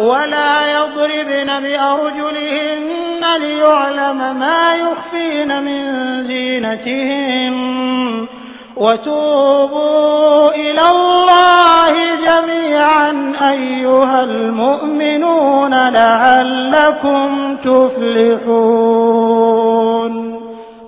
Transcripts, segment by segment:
ولا يضربن بأرجلهن ليعلم ما يخفين من زينتهن وتوبوا إلى الله جميعا أيها المؤمنون لعلكم تفلحون.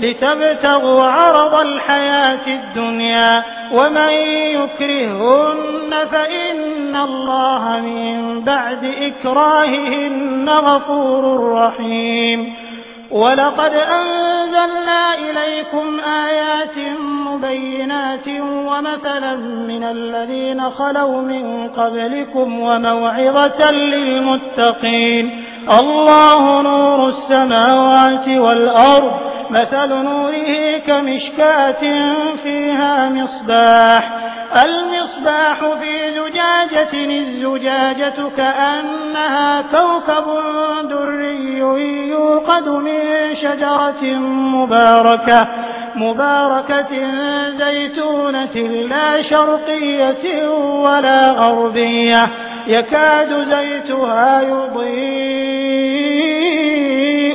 لتبتغوا عرض الحياة الدنيا ومن يكرهن فإن الله من بعد إكراههن غفور رحيم. ولقد أنزلنا إليكم آيات مبينات ومثلا من الذين خلوا من قبلكم وموعظة للمتقين. الله نور السماوات والأرض. مثل نوره كمشكاة فيها مصباح. المصباح في زجاجة الزجاجة كأنها كوكب دري يوقد من شجرة مباركة مباركة زيتونة لا شرقية ولا غربية. يكاد زيتها يضيء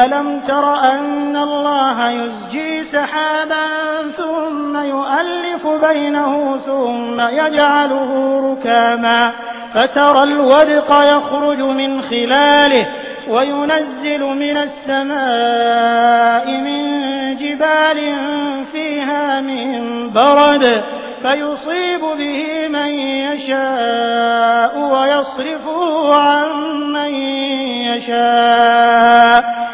ألم تر أن الله يزجي سحابا ثم يؤلف بينه ثم يجعله ركاما فترى الودق يخرج من خلاله وينزل من السماء من جبال فيها من برد فيصيب به من يشاء ويصرفه عن من يشاء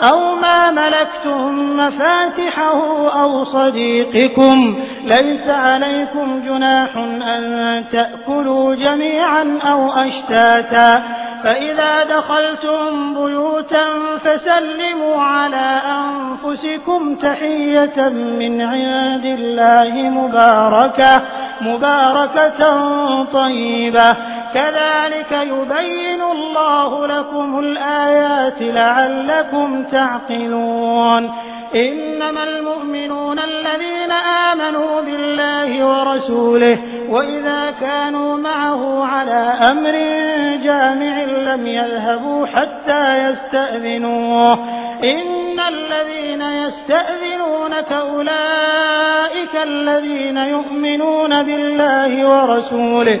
أو ما ملكتم مفاتحه أو صديقكم ليس عليكم جناح أن تأكلوا جميعا أو أشتاتا. فإذا دخلتم بيوتا فسلموا على أنفسكم تحية من عند الله مباركة مباركة طيبة. كذلك يبين الله لكم الآيات لعلكم تعقلون. إنما المؤمنون الذين آمنوا بالله ورسوله وإذا كانوا معه على أمر جامع لم يذهبوا حتى يستأذنوه. إن الذين يستأذنونك أولئك الذين يؤمنون بالله ورسوله